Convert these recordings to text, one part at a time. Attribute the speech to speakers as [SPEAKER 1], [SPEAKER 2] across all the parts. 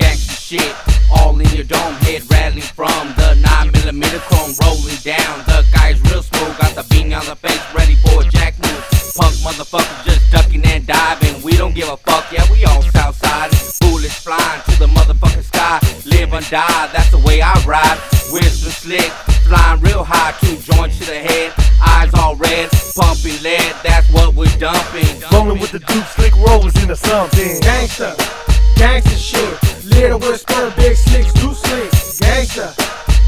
[SPEAKER 1] gangster shit. All in your dome head, rattling from the 9mm chrome rolling down. The guy's real smooth, got the beanie on the face, ready for a jack move. Punk motherfuckers just ducking and diving. We don't give a fuck, yeah, we all south side. Foolish flying to the motherfucking sky. Live and die, that's the way I ride. Whistle slick, flying real high, two joints to the head. Eyes all red, pumping lead, that's what we're dumping. Rolling
[SPEAKER 2] with the Dukes Click rolls into something.
[SPEAKER 3] Gangsta, gangsta shit. Little whisper, big slicks, do slick. Gangsta,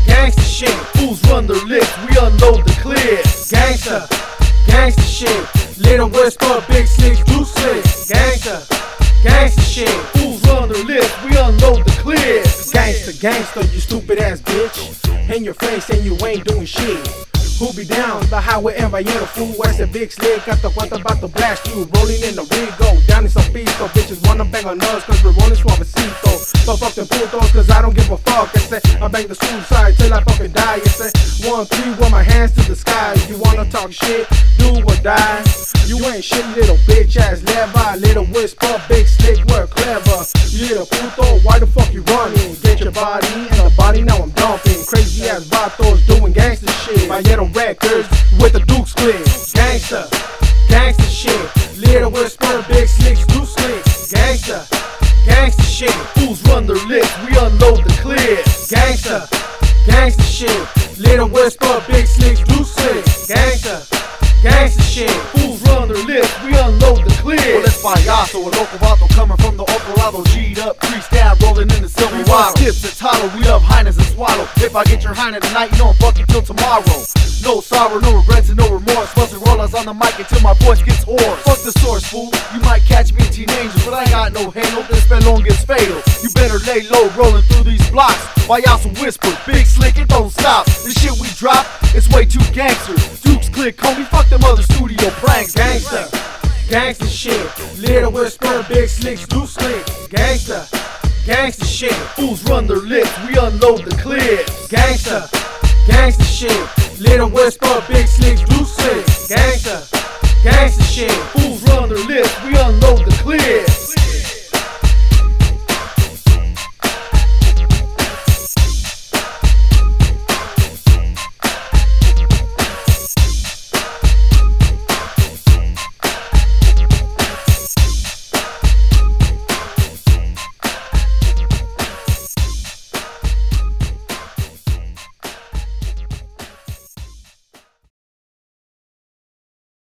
[SPEAKER 3] gangsta shit.
[SPEAKER 2] Fools run their lips, we unload the clips.
[SPEAKER 3] Gangsta, gangsta shit. Little whisper, big slicks, do slick. Gangsta, gangsta shit.
[SPEAKER 2] Fools run their lips, we unload the clips.
[SPEAKER 3] Gangsta, gangsta, you stupid ass bitch. In your face and you ain't doing shit. Who be down the highway Ballero fool as a big slick got the what about to blast you rolling in the Rigo down in some pisto bitches wanna bang on us cause we're rolling suavecito so fucking putos cause I don't give a fuck. I say I bang the suicide till I fucking die I say one three with my hands to the sky. You wanna talk shit? Do or die. You ain't shit little bitch ass lever. Little whisper big slick work clever. You little puto why the fuck you running? Get your body in the body now I'm dumping. Crazy ass vatos doing gangster shit. My Ballero records with the Duke split Gangster, gangster shit. Little whisper big slicks do slick Gangster, gangster shit do slick gangsta gangsta shit
[SPEAKER 2] Fools run their lips, we unload the Well, clips. it's payaso, a local vato coming from the otro lado. G'd up, creased down, rolling in the silver want Tips and Talo, we love Highness and Swallow. If I get your highness tonight, you I'm fucking till tomorrow. No sorrow, no regrets, and no remorse. Busting rollers on the mic until my voice gets hoarse. Fuck the source, fool. You might catch me in teenagers, but I ain't got no halo. This long gets fatal. You lay low, rolling through these blocks. Payaso whisper, big slick, it don't stop. The shit we drop, it's way too gangster. Dukes click, homie, fuck them other studio pranks. gangsta
[SPEAKER 3] gangsta shit little whisper big slicks do slick gangsta gangsta shit
[SPEAKER 2] Fools run their lips, we unload the clips.
[SPEAKER 3] gangsta, gangsta shit. Little whisper, big slicks, do slick. Gangsta, gangsta